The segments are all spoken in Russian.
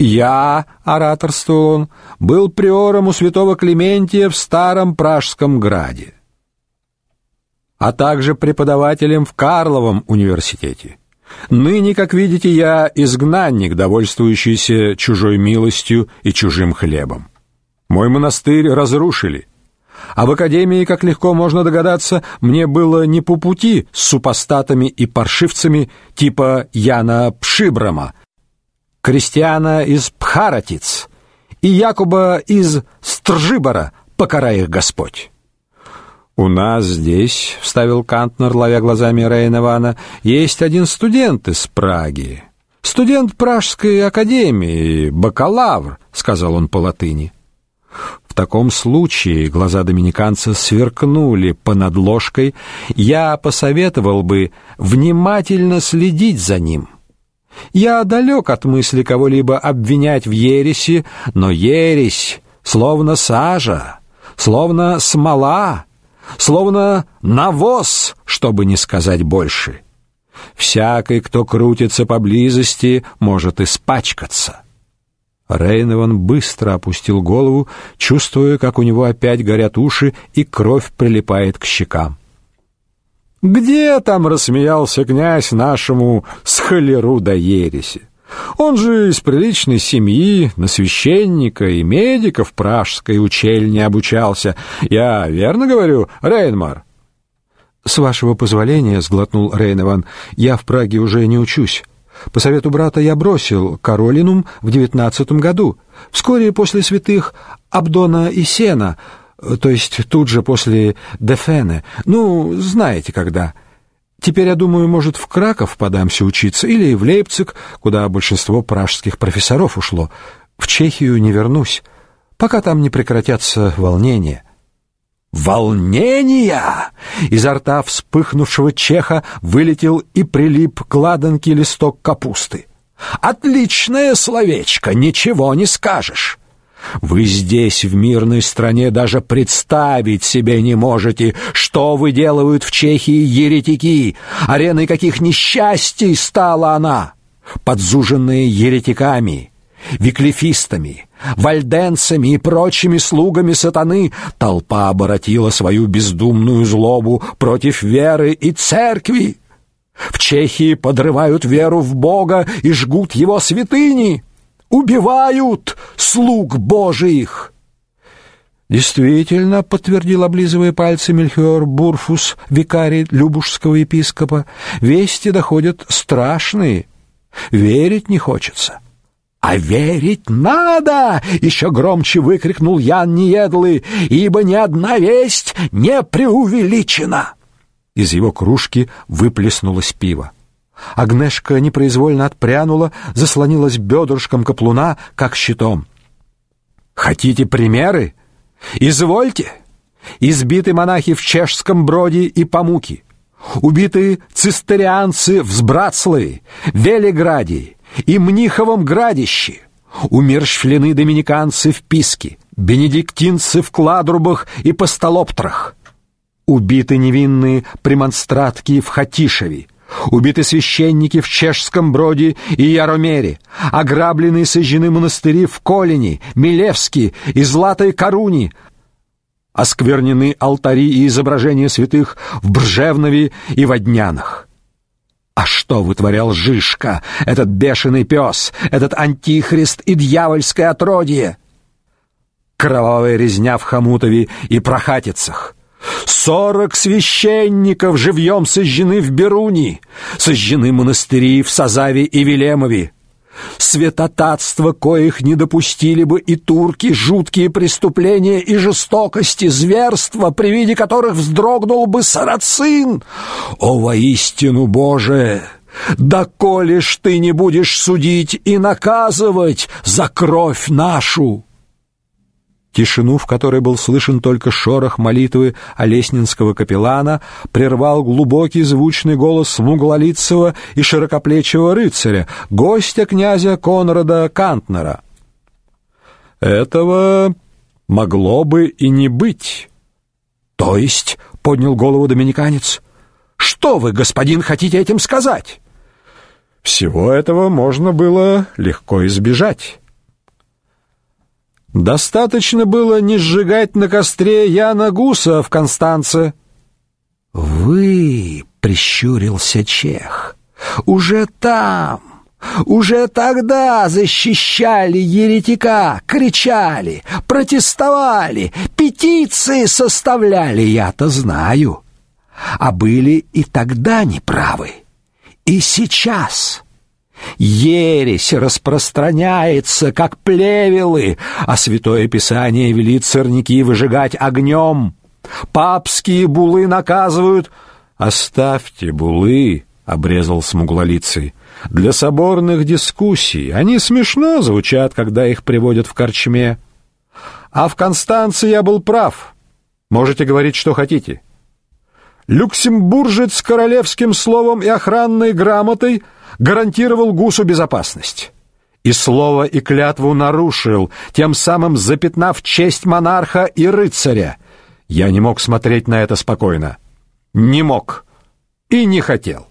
Я, ораторствовал он, был приором у святого Клементия в старом Пражском граде, а также преподавателем в Карловом университете. Ныне, как видите, я изгнанник, довольствующийся чужой милостью и чужим хлебом. Мой монастырь разрушили, а в академии, как легко можно догадаться, мне было не по пути с супостатами и паршивцами типа Яна Пшибрама, Кристиана из Пхаратиц и Якуба из Стржибора, покарай их Господь. У нас здесь, вставил Кантнер, ловя глазами Рейнована, есть один студент из Праги. Студент Пражской академии, бакалавр, сказал он по латыни. В таком случае глаза доминиканца сверкнули понад ложкой. Я посоветовал бы внимательно следить за ним. Я далек от мысли кого-либо обвинять в ереси, но ересь словно сажа, словно смола, словно навоз, чтобы не сказать больше. Всякий, кто крутится поблизости, может испачкаться. Рейнован быстро опустил голову, чувствуя, как у него опять горят уши и кровь прилипает к щекам. Где там рассмеялся князь нашему схолеру да ереси? Он же из приличной семьи, на священника и медика в пражской учельне обучался. Я верно говорю, Рейнмар? С вашего позволения, сглотнул Рейнован, я в Праге уже не учусь. По совету брата я бросил Каролинум в девятнадцатом году, вскоре после святых Абдона и Сена, то есть тут же после Дефене. Ну, знаете, когда. Теперь, я думаю, может, в Краков подамся учиться или в Лейпциг, куда большинство пражских профессоров ушло. В Чехию не вернусь, пока там не прекратятся волнения. Волнения! Изо рта вспыхнувшего чеха вылетел и прилип к ладанке листок капусты. Отличное словечко, ничего не скажешь. Вы здесь, в мирной стране, даже представить себе не можете, что выделывают в Чехии еретики, ареной каких несчастий стала она, подзуженные еретиками, виклифистами, вальденцами и прочими слугами сатаны, толпа обратила свою бездумную злобу против веры и церкви. В Чехии подрывают веру в Бога и жгут его святыни убивают слуг Божиих. Действительно, подтвердил, облизывая пальцы Мельхиор Бурфус, викарий Любушского епископа, вести доходят страшные. Верить не хочется. А верить надо, еще громче выкрикнул Ян Неедлый, ибо ни одна весть не преувеличена. Из его кружки выплеснулось пиво. Агнешка непроизвольно отпрянула, заслонилась бедрышком каплуна, как щитом. «Хотите примеры? Извольте! Избиты монахи в Чешском Броде и Памуке, убиты цистерианцы в Сбратславе, Велиграде и Мниховом Градище, умерщвлены доминиканцы в Писке, бенедиктинцы в Кладрубах и Постолоптрах, убиты невинные премонстратки в Хатишеве, Убиты священники в Чешском Броде и Яромере, ограблены и сожжены монастыри в Колине, Милевске и Златой Коруне, осквернены алтари и изображения святых в Бржевнове и Воднянах. А что вытворял Жишка, этот бешеный пес, этот антихрист и дьявольское отродье? Кровавая резня в Хомутове и Прохатицах — Сорок священников живьем сожжены в Беруни, сожжены монастыри в Сазаве и Велемове. Святотатство, коих не допустили бы и турки, жуткие преступления и жестокости, зверства, при виде которых вздрогнул бы сарацин. О, воистину, Боже! Да коли ж ты не будешь судить и наказывать за кровь нашу! Тишину, в которой был слышен только шорох молитвы Олеснинского капеллана, прервал глубокий звучный голос смуглолицего и широкоплечего рыцаря, гостя князя Конрада Кантнера. «Этого могло бы и не быть». «То есть?» — поднял голову доминиканец. «Что вы, господин, хотите этим сказать?» «Всего этого можно было легко избежать». Достаточно было не сжигать на костре Яна Гуса в Констанце. Вы, прищурился чех, уже там, уже тогда защищали еретика, кричали, протестовали, петиции составляли, я-то знаю. А были и тогда неправы. И сейчас ересь распространяется, как плевелы, а Святое Писание велит сорняки выжигать огнем. Папские булы наказывают. Оставьте булы, обрезал смуглолицый. Для соборных дискуссий они смешно звучат, когда их приводят в корчме. А в Констанции я был прав. Можете говорить, что хотите. Люксембуржец с королевским словом и охранной грамотой гарантировал гусу безопасность. И слово и клятву нарушил, тем самым запятнав честь монарха и рыцаря. Я не мог смотреть на это спокойно. Не мог и не хотел.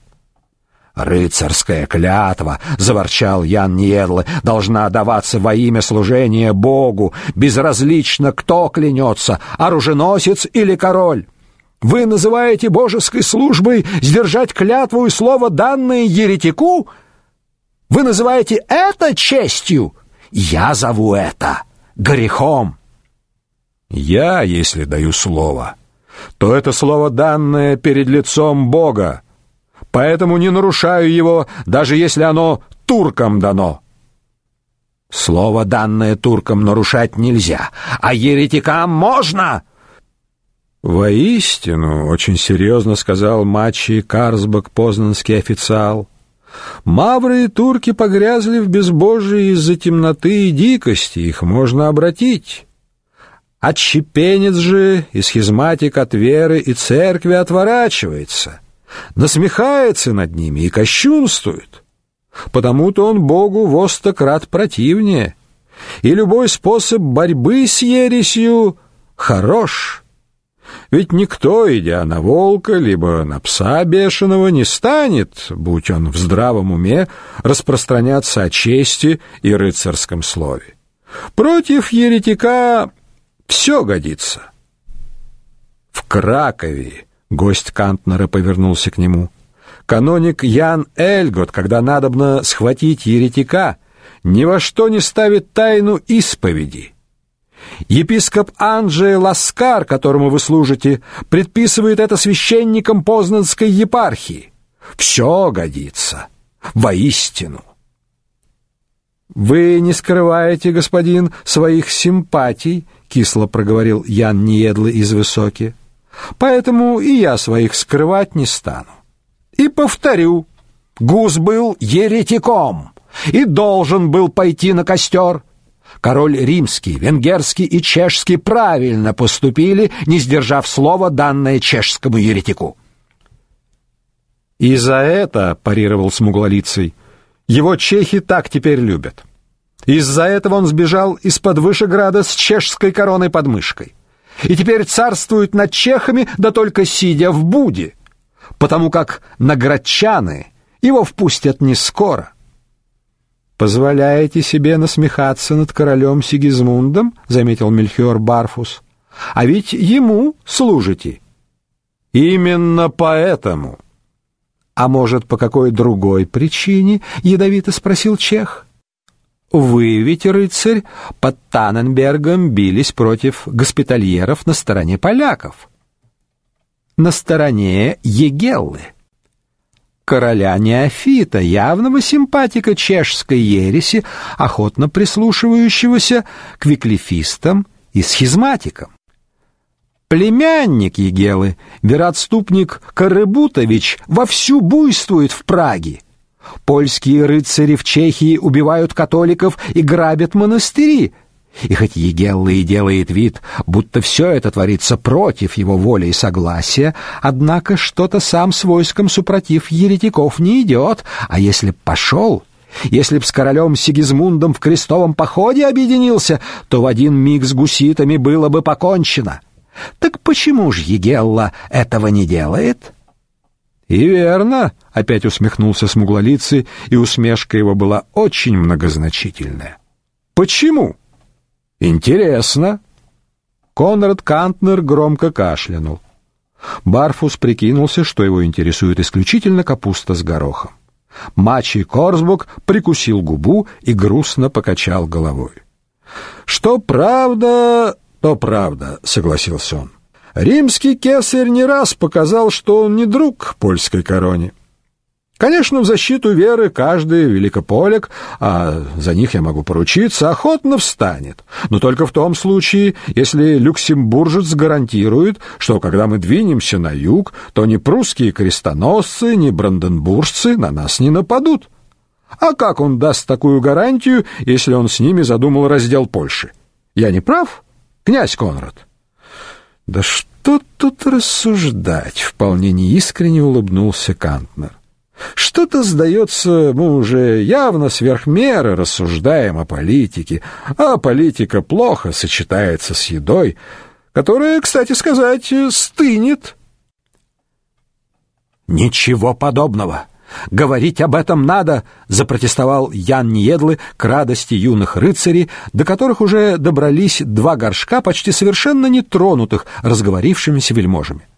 «Рыцарская клятва», — заворчал Ян Ниедле, — «должна даваться во имя служения Богу, безразлично, кто клянется, оруженосец или король». Вы называете божеской службой сдержать клятву и слово, данное еретику? Вы называете это честью? Я зову это грехом. Я, если даю слово, то это слово данное перед лицом Бога, поэтому не нарушаю его, даже если оно туркам дано. Слово, данное туркам, нарушать нельзя, а еретикам можно. Воистину, очень серьезно сказал Мачи Карсбак, познанский официал. Мавры и турки погрязли в безбожии из-за темноты и дикости, их можно обратить. Отщепенец же и схизматик от веры и церкви отворачивается, насмехается над ними и кощунствует. Потому-то он Богу во сто крат противнее, и любой способ борьбы с ересью хорош — ведь никто, идя на волка, либо на пса бешеного, не станет, будь он в здравом уме, распространяться о чести и рыцарском слове. Против еретика все годится. В Кракове гость Кантнера повернулся к нему. Каноник Ян Эльгот, когда надобно схватить еретика, ни во что не ставит тайну исповеди — Епископ Анджей Ласкар, которому вы служите, предписывает это священникам Познанской епархии. Все годится. Воистину. Вы не скрываете, господин, своих симпатий, кисло проговорил Ян Неедлый из Высоки. Поэтому и я своих скрывать не стану. И повторю, Гус был еретиком и должен был пойти на костер. Король римский, венгерский и чешский правильно поступили, не сдержав слова, данное чешскому еретику. И за это, парировал смуглолицый, его чехи так теперь любят. Из-за этого он сбежал из-под Вышеграда с чешской короной под мышкой. И теперь царствует над чехами, да только сидя в буде, потому как наградчаны его впустят не скоро позволяете себе насмехаться над королем Сигизмундом, заметил Мельхиор Барфус. А ведь ему служите. Именно поэтому. А может, по какой другой причине? ядовито спросил чех. Вы ведь, рыцарь, под Танненбергом бились против госпитальеров на стороне поляков. На стороне Егеллы короля Неофита, явного симпатика чешской ереси, охотно прислушивающегося к виклифистам и схизматикам. Племянник Егелы, вероотступник Карыбутович, вовсю буйствует в Праге. Польские рыцари в Чехии убивают католиков и грабят монастыри – и хоть Егелла и делает вид, будто все это творится против его воли и согласия, однако что-то сам с войском супротив еретиков не идет, а если б пошел, если б с королем Сигизмундом в крестовом походе объединился, то в один миг с гуситами было бы покончено. Так почему же Егелла этого не делает?» «И верно», — опять усмехнулся смуглолицый, и усмешка его была очень многозначительная. «Почему?» Интересно. Конрад Кантнер громко кашлянул. Барфус прикинулся, что его интересует исключительно капуста с горохом. Мачи Корсбук прикусил губу и грустно покачал головой. Что правда, то правда, согласился он. Римский кесарь не раз показал, что он не друг польской короне. Конечно, в защиту веры каждый великополик, а за них я могу поручиться, охотно встанет. Но только в том случае, если люксембуржец гарантирует, что когда мы двинемся на юг, то ни прусские крестоносцы, ни бранденбуржцы на нас не нападут. А как он даст такую гарантию, если он с ними задумал раздел Польши? Я не прав, князь Конрад? Да что тут рассуждать, вполне неискренне улыбнулся Кантнер. Что-то, сдается, мы уже явно сверх меры рассуждаем о политике, а политика плохо сочетается с едой, которая, кстати сказать, стынет. Ничего подобного. Говорить об этом надо, запротестовал Ян Ниедлы к радости юных рыцарей, до которых уже добрались два горшка почти совершенно нетронутых разговорившимися вельможами.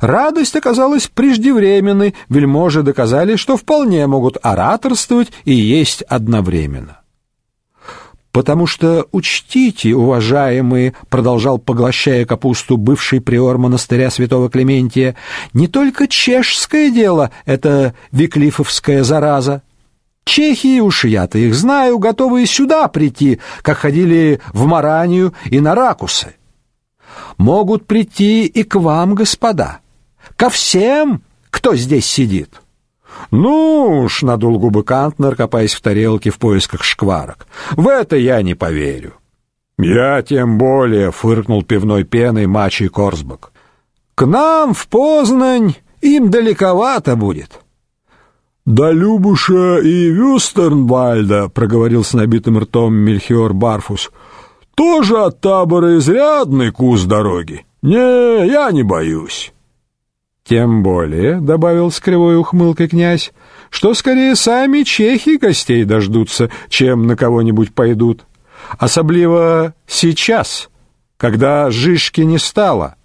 Радость оказалась преждевременной, вельможи доказали, что вполне могут ораторствовать и есть одновременно. Потому что учтите, уважаемые, продолжал поглощая капусту бывший приор монастыря Святого Клементия, не только чешское дело это виклифовская зараза. Чехи, уж я-то их знаю, готовы сюда прийти, как ходили в Маранию и на Ракусы могут прийти и к вам, господа, ко всем, кто здесь сидит. Ну уж, надул губы Кантнер, копаясь в тарелке в поисках шкварок. В это я не поверю. Я тем более, фыркнул пивной пеной мачий Корсбак. К нам в Познань им далековато будет. «Да Любуша и Вюстернвальда», — проговорил с набитым ртом Мельхиор Барфус, — тоже от табора изрядный кус дороги. Не, я не боюсь. Тем более, добавил с кривой ухмылкой князь, что скорее сами чехи гостей дождутся, чем на кого-нибудь пойдут. Особливо сейчас, когда жишки не стало.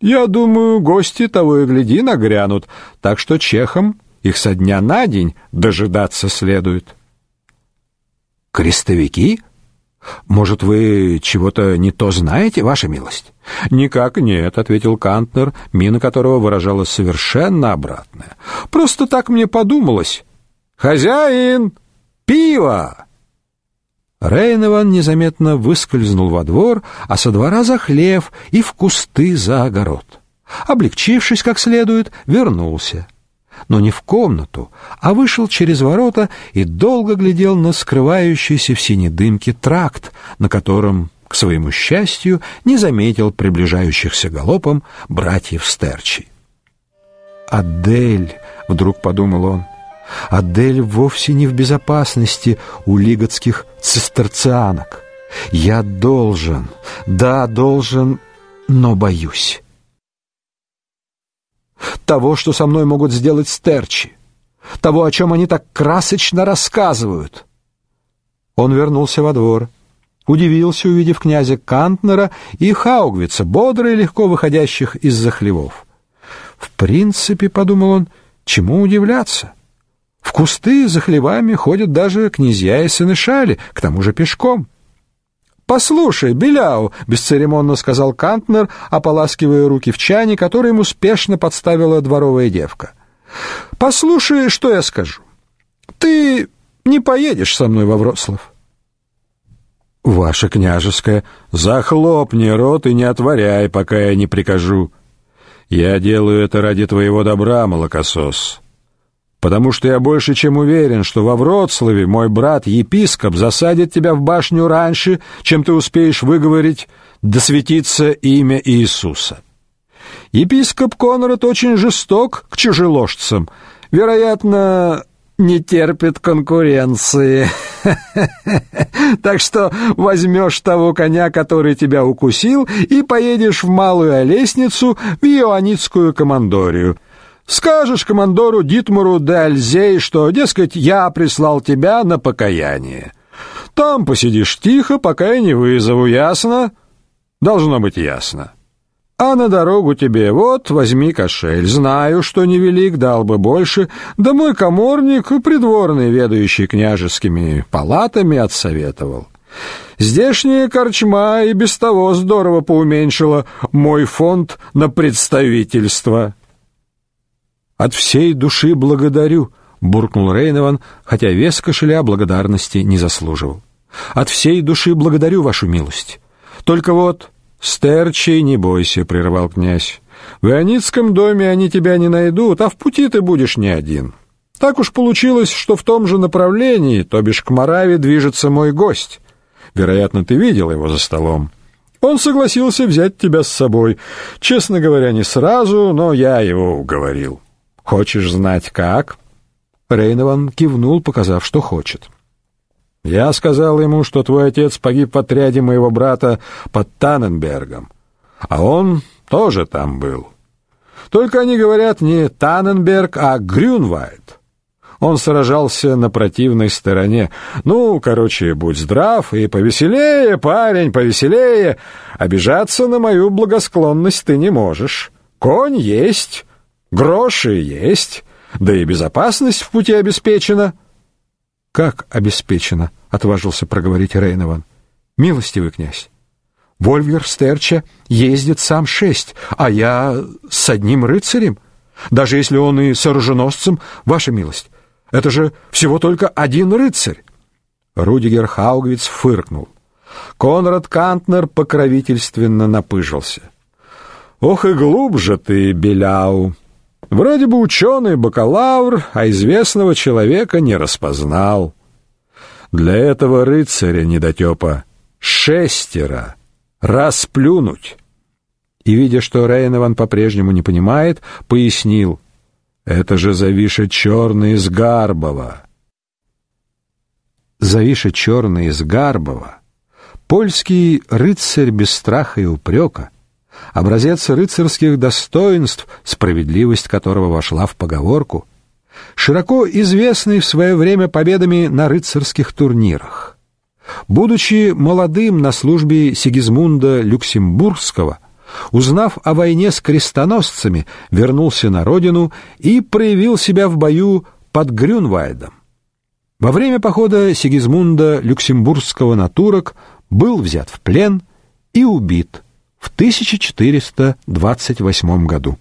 Я думаю, гости того и гляди нагрянут, так что чехам их со дня на день дожидаться следует. Крестовики может, вы чего-то не то знаете, ваша милость? Никак нет, ответил Кантнер, мина которого выражала совершенно обратное. Просто так мне подумалось. Хозяин, пиво. Рейнован незаметно выскользнул во двор, а со двора за хлев и в кусты за огород. Облегчившись как следует, вернулся но не в комнату, а вышел через ворота и долго глядел на скрывающийся в синей дымке тракт, на котором, к своему счастью, не заметил приближающихся галопом братьев Стерчи. «Адель», — вдруг подумал он, — «Адель вовсе не в безопасности у лиготских цистерцианок. Я должен, да, должен, но боюсь» того, что со мной могут сделать стерчи, того, о чем они так красочно рассказывают. Он вернулся во двор, удивился, увидев князя Кантнера и Хаугвица, бодро и легко выходящих из-за хлевов. В принципе, подумал он, чему удивляться? В кусты за хлевами ходят даже князья и сынышали, к тому же пешком. «Послушай, Беляу», — бесцеремонно сказал Кантнер, ополаскивая руки в чане, который ему спешно подставила дворовая девка. «Послушай, что я скажу. Ты не поедешь со мной во Вроцлав». «Ваше княжеское, захлопни рот и не отворяй, пока я не прикажу. Я делаю это ради твоего добра, молокосос» потому что я больше чем уверен, что во Вроцлаве мой брат-епископ засадит тебя в башню раньше, чем ты успеешь выговорить «да светится имя Иисуса». Епископ Конрад очень жесток к чужеложцам, вероятно, не терпит конкуренции. Так что возьмешь того коня, который тебя укусил, и поедешь в Малую Олесницу в Иоаннитскую командорию. Скажешь командору Дитмару де Альзей, что, дескать, я прислал тебя на покаяние. Там посидишь тихо, пока я не вызову, ясно? Должно быть ясно. А на дорогу тебе вот, возьми кошель. Знаю, что невелик, дал бы больше, да мой коморник, придворный, ведающий княжескими палатами, отсоветовал. Здешняя корчма и без того здорово поуменьшила мой фонд на представительство. От всей души благодарю, буркнул Рейнован, хотя вес кошеля благодарности не заслуживал. От всей души благодарю вашу милость. Только вот стерчей не бойся, прервал князь. В Ионитском доме они тебя не найдут, а в пути ты будешь не один. Так уж получилось, что в том же направлении, то бишь к Мораве, движется мой гость. Вероятно, ты видел его за столом. Он согласился взять тебя с собой. Честно говоря, не сразу, но я его уговорил. Хочешь знать как? Рейнован кивнул, показав, что хочет. Я сказал ему, что твой отец погиб в отряде моего брата под Танненбергом, а он тоже там был. Только они говорят не Танненберг, а Грюнвальд. Он сражался на противной стороне. Ну, короче, будь здрав и повеселее, парень, повеселее. Обижаться на мою благосклонность ты не можешь. Конь есть, гроши есть, да и безопасность в пути обеспечена. Как обеспечена? отважился проговорить Рейнован. Милостивый князь. Вольфгер Стерча ездит сам шесть, а я с одним рыцарем. Даже если он и с оруженосцем, ваша милость, это же всего только один рыцарь. Рудигер Хаугвиц фыркнул. Конрад Кантнер покровительственно напыжился. Ох и глубже ты, Беляу. Вроде бы ученый, бакалавр, а известного человека не распознал. Для этого рыцаря недотепа шестеро расплюнуть. И видя, что Рейнован по-прежнему не понимает, пояснил: это же Завиша Черный из Гарбова. Завиша Черный из Гарбова, польский рыцарь без страха и упрека, образец рыцарских достоинств, справедливость которого вошла в поговорку, широко известный в свое время победами на рыцарских турнирах. Будучи молодым на службе Сигизмунда Люксембургского, узнав о войне с крестоносцами, вернулся на родину и проявил себя в бою под Грюнвальдом. Во время похода Сигизмунда Люксембургского на турок был взят в плен и убит в 1428 году.